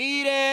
Eat it!